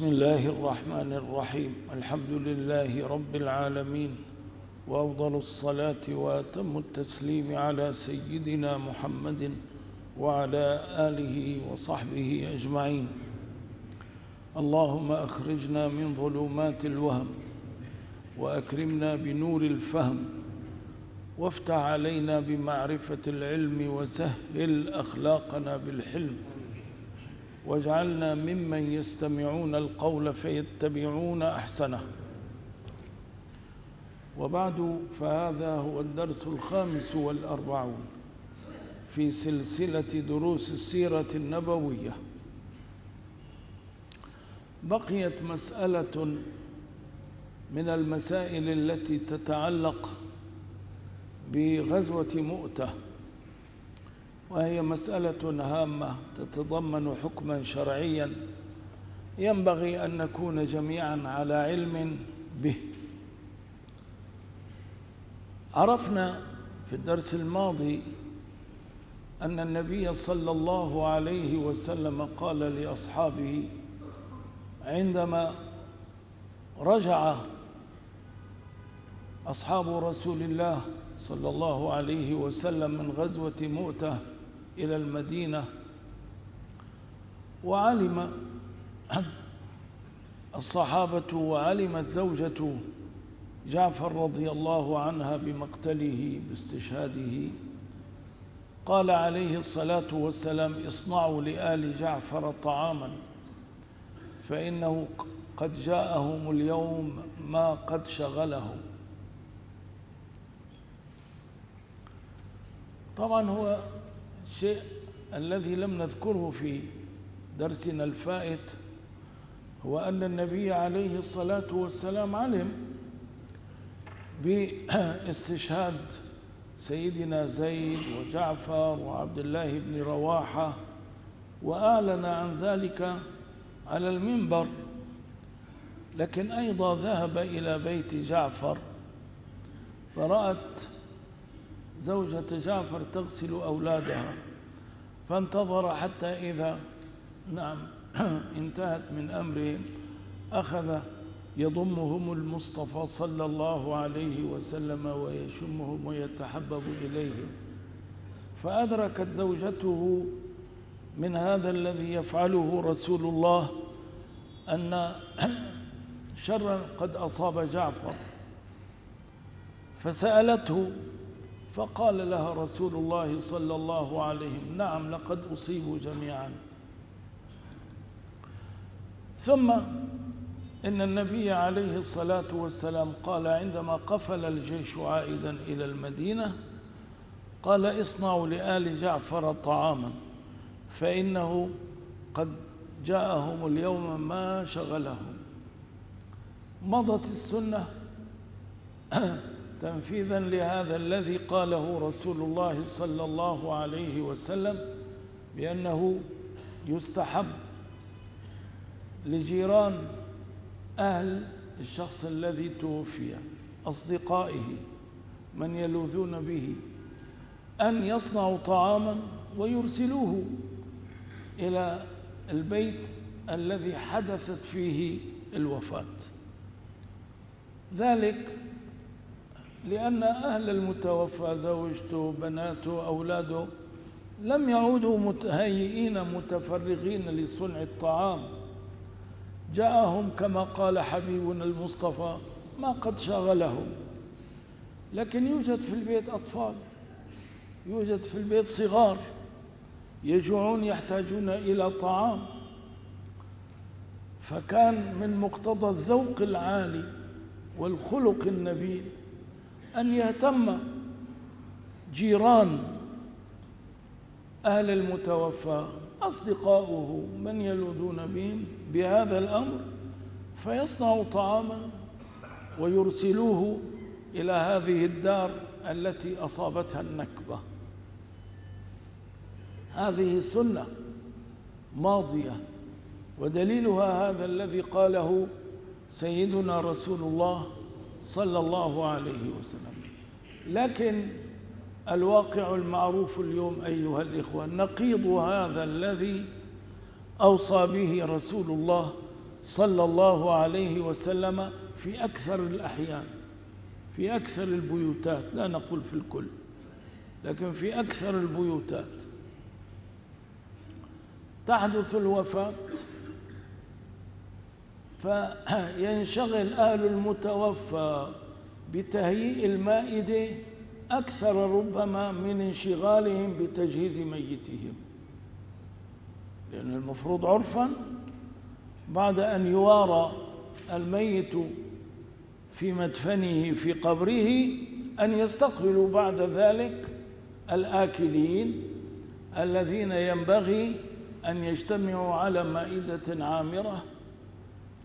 بسم الله الرحمن الرحيم. الحمد لله رب العالمين وأفضل الصلاة وأتم التسليم على سيدنا محمد وعلى آله وصحبه أجمعين. اللهم أخرجنا من ظلمات الوهم وأكرمنا بنور الفهم وافتح علينا بمعرفة العلم وسهل أخلاقنا بالحلم. واجعلنا ممن يستمعون القول فيتبعون أحسنه. وبعد فهذا هو الدرس الخامس والأربعون في سلسلة دروس السيرة النبوية. بقيت مسألة من المسائل التي تتعلق بغزوة مؤتة. وهي مسألة هامة تتضمن حكما شرعيا ينبغي أن نكون جميعا على علم به. عرفنا في الدرس الماضي أن النبي صلى الله عليه وسلم قال لأصحابه عندما رجع أصحاب رسول الله صلى الله عليه وسلم من غزوة مؤتة إلى المدينة وعلم الصحابة وعلمت زوجة جعفر رضي الله عنها بمقتله باستشهاده. قال عليه الصلاة والسلام اصنعوا لآل جعفر طعاما فإنه قد جاءهم اليوم ما قد شغلهم. طبعا هو الشيء الذي لم نذكره في درسنا الفائت هو أن النبي عليه الصلاة والسلام علم باستشهاد سيدنا زيد وجعفر وعبد الله بن رواحة وأعلن عن ذلك على المنبر لكن أيضا ذهب إلى بيت جعفر فرأت زوجة جعفر تغسل أولادها فانتظر حتى إذا نعم انتهت من أمرهم أخذ يضمهم المصطفى صلى الله عليه وسلم ويشمهم ويتحبب إليهم. فأدركت زوجته من هذا الذي يفعله رسول الله أن شرا قد أصاب جعفر فسألته فقال لها رسول الله صلى الله عليه نعم لقد أصيبوا جميعا. ثم إن النبي عليه الصلاة والسلام قال عندما قفل الجيش عائدا إلى المدينة قال اصنعوا لآل جعفر طعاما فإنه قد جاءهم اليوم ما شغلهم. مضت السنة. تنفيذا لهذا الذي قاله رسول الله صلى الله عليه وسلم بأنه يستحب لجيران أهل الشخص الذي توفي أصدقائه من يلوذون به أن يصنعوا طعاما ويرسلوه إلى البيت الذي حدثت فيه الوفاة. ذلك لأن أهل المتوفى زوجته بناته أولاده لم يعودوا متهيئين متفرغين لصنع الطعام. جاءهم كما قال حبيبنا المصطفى ما قد شغلهم. لكن يوجد في البيت أطفال يوجد في البيت صغار يجوعون يحتاجون إلى طعام. فكان من مقتضى الذوق العالي والخلق النبيل أن يهتم جيران أهل المتوفى أصدقاؤه من يلوذون بهم بهذا الأمر فيصنع طعاما ويرسلوه إلى هذه الدار التي أصابتها النكبة. هذه سنة ماضية ودليلها هذا الذي قاله سيدنا رسول الله صلى الله عليه وسلم. لكن الواقع المعروف اليوم أيها الإخوة نقيض هذا الذي أوصى به رسول الله صلى الله عليه وسلم في أكثر الأحيان في أكثر البيوتات لا نقول في الكل لكن في أكثر البيوتات. تحدث الوفاة فينشغل أهل المتوفى بتهيئ المائدة أكثر ربما من انشغالهم بتجهيز ميتهم. لأن المفروض عرفا بعد أن يوارى الميت في مدفنه في قبره أن يستقبلوا بعد ذلك الآكلين الذين ينبغي أن يجتمعوا على مائدة عامرة.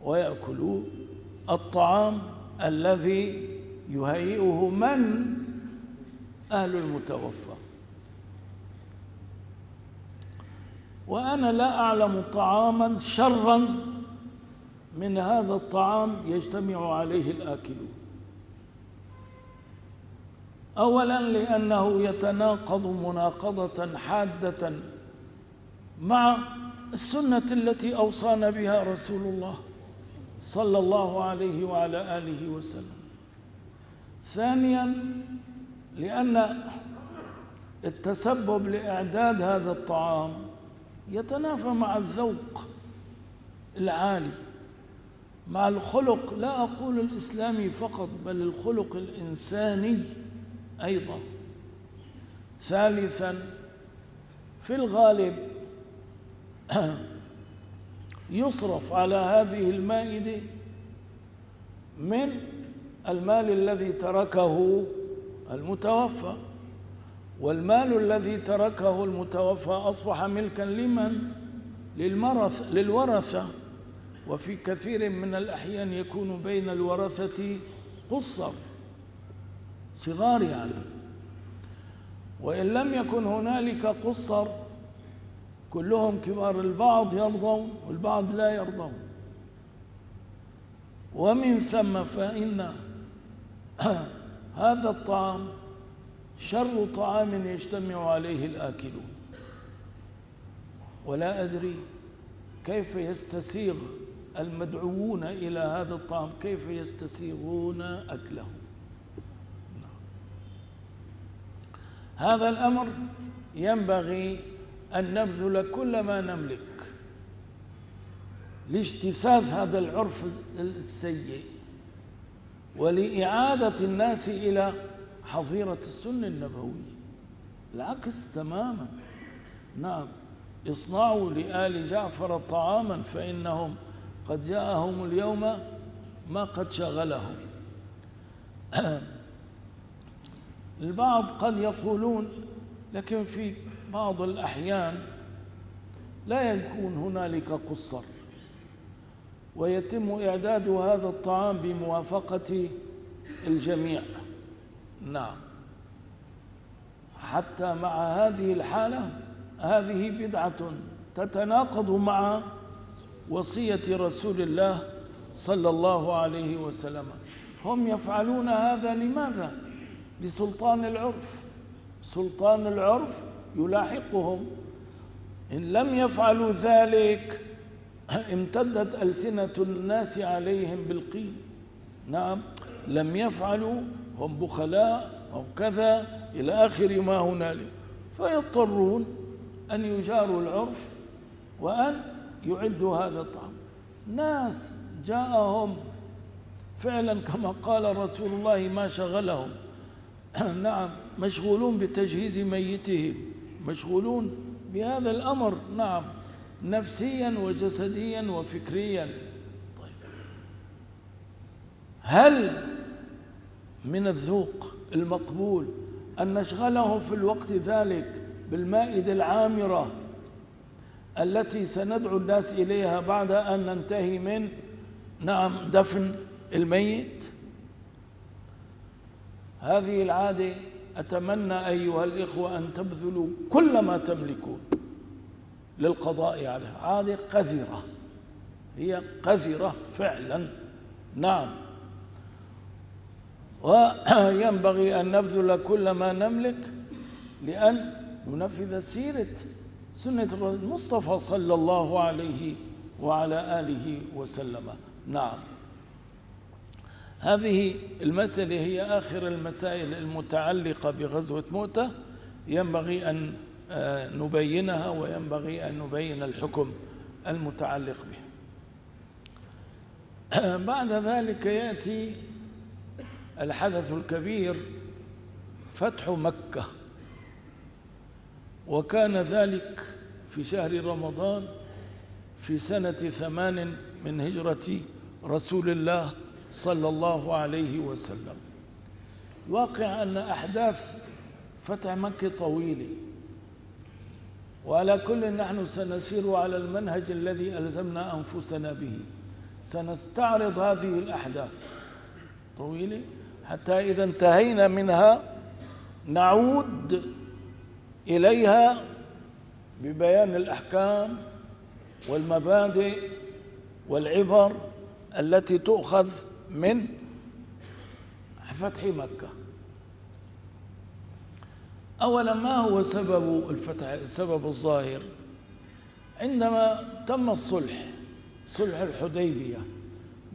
ويأكلوا الطعام الذي يهيئه من؟ أهل المتوفى. وأنا لا أعلم طعاما شرا من هذا الطعام يجتمع عليه الآكلون. أولا لأنه يتناقض مناقضة حادة مع السنة التي أوصانا بها رسول الله. صلى الله عليه وعلى آله وسلم. ثانيا لأن التسبب لإعداد هذا الطعام يتنافى مع الذوق العالي مع الخلق. لا أقول الإسلامي فقط بل الخلق الإنساني أيضا. ثالثا في الغالب يصرف على هذه المائدة من المال الذي تركه المتوفى. والمال الذي تركه المتوفى أصبح ملكا لمن؟ للمرث للورثة. وفي كثير من الأحيان يكون بين الورثة قصر صغار يعني. وإن لم يكن هنالك قصر كلهم كبار البعض يرضون والبعض لا يرضون. ومن ثم فإن هذا الطعام شر طعام يجتمع عليه الآكلون. ولا أدري كيف يستسيغ المدعوون إلى هذا الطعام كيف يستسيغون أكله. هذا الأمر ينبغي أن نبذل كل ما نملك لاجتثاث هذا العرف السيء ولإعادة الناس إلى حظيرة السنة النبوية العكس تماما. نعم. اصنعوا لآل جعفر طعاما فإنهم قد جاءهم اليوم ما قد شغلهم. البعض قد يقولون لكن في بعض الأحيان لا يكون هنالك قصر ويتم إعداد هذا الطعام بموافقة الجميع. نعم. حتى مع هذه الحالة هذه بدعة تتناقض مع وصية رسول الله صلى الله عليه وسلم. هم يفعلون هذا لماذا؟ لسلطان العرف. سلطان العرف يلاحقهم. إن لم يفعلوا ذلك امتدت ألسنة الناس عليهم بالقيل. نعم لم يفعلوا هم بخلاء أو كذا إلى آخر ما هنالك. فيضطرون أن يجاروا العرف وأن يعدوا هذا الطعام. ناس جاءهم فعلا كما قال رسول الله ما شغلهم. نعم مشغولون بتجهيز ميتهم. مشغولون بهذا الأمر. نعم نفسيا وجسديا وفكريا. طيب هل من الذوق المقبول أن نشغلهم في الوقت ذلك بالمائدة العامرة التي سندعو الناس إليها بعد أن ننتهي من نعم دفن الميت؟ هذه العادة أتمنى أيها الإخوة أن تبذلوا كل ما تملكون للقضاء عليها. عادة قذرة. هي قذرة فعلا. نعم. وينبغي أن نبذل كل ما نملك لأن ننفذ سيرة سنة المصطفى صلى الله عليه وعلى آله وسلم. نعم. هذه المسألة هي آخر المسائل المتعلقة بغزوة مؤتة ينبغي أن آه، نبينها وينبغي أن نبين الحكم المتعلق به. بعد ذلك يأتي الحدث الكبير فتح مكة. وكان ذلك في شهر رمضان في سنة ثمان من هجرة رسول الله صلى الله عليه وسلم. واقع أن أحداث فتح مكة طويلة. وعلى كل نحن سنسير على المنهج الذي ألزمنا أنفسنا به. سنستعرض هذه الأحداث. طويلة. حتى إذا انتهينا منها نعود إليها ببيان الأحكام والمبادئ والعبر التي تؤخذ من فتح مكة. أولا ما هو سبب الفتح السبب الظاهر؟ عندما تم الصلح صلح الحديبية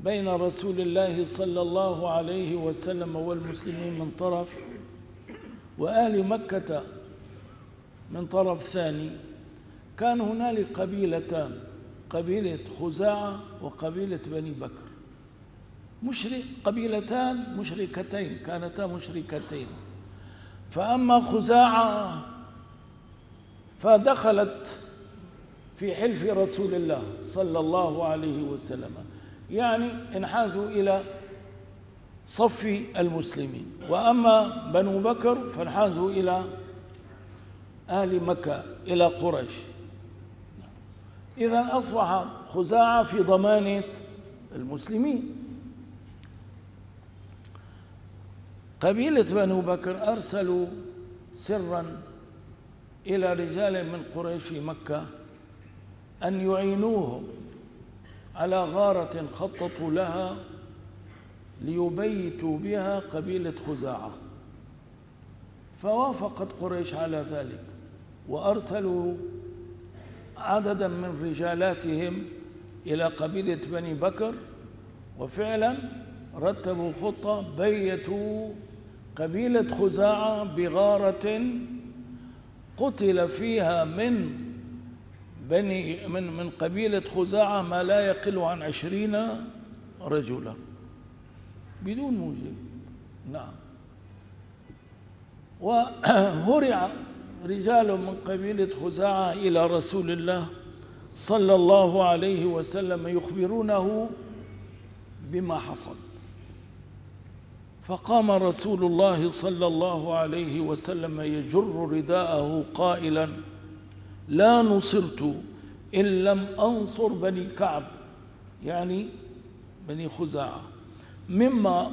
بين رسول الله صلى الله عليه وسلم والمسلمين من طرف وآل مكة من طرف ثاني كان هنالك قبيلتان قبيلة خزاعة وقبيلة بني بكر. مشرك قبيلتان مشركتين كانتا مشركتين. فأما خزاعة فدخلت في حلف رسول الله صلى الله عليه وسلم. يعني انحازوا إلى صف المسلمين. وأما بنو بكر فانحازوا إلى أهل مكة إلى قريش. إذا أصبح خزاعة في ضمانة المسلمين. قبيلة بنو بكر أرسلوا سرا إلى رجال من قريش في مكة أن يعينوهم على غارة خططوا لها ليبيتوا بها قبيلة خزاعة. فوافقت قريش على ذلك وأرسلوا عددا من رجالاتهم إلى قبيلة بني بكر وفعلا رتبوا خطة بيتوا قبيلة خزاعة بغارة قتل فيها من بني من من قبيلة خزاعة ما لا يقل عن عشرين رجلا. بدون موجب. نعم. وهرع رجال من قبيلة خزاعة إلى رسول الله صلى الله عليه وسلم يخبرونه بما حصل. فقام رسول الله صلى الله عليه وسلم يجر رداءه قائلا لا نصرت إن لم أنصر بني كعب. يعني بني خزاعة. مما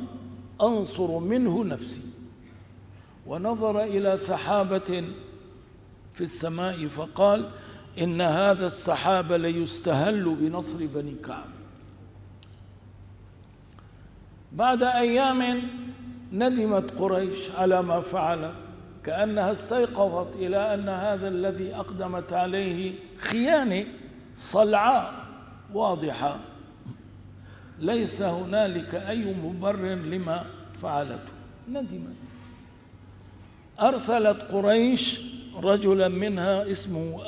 أنصر منه نفسي. ونظر إلى سحابة في السماء فقال إن هذا السحاب ليستهل بنصر بني كعب. بعد أيام ندمت قريش على ما فعلت كأنها استيقظت إلى أن هذا الذي أقدمت عليه خيانة صلعاء واضحة. ليس هنالك أي مبرر لما فعلته. ندمت. أرسلت قريش رجلا منها اسمه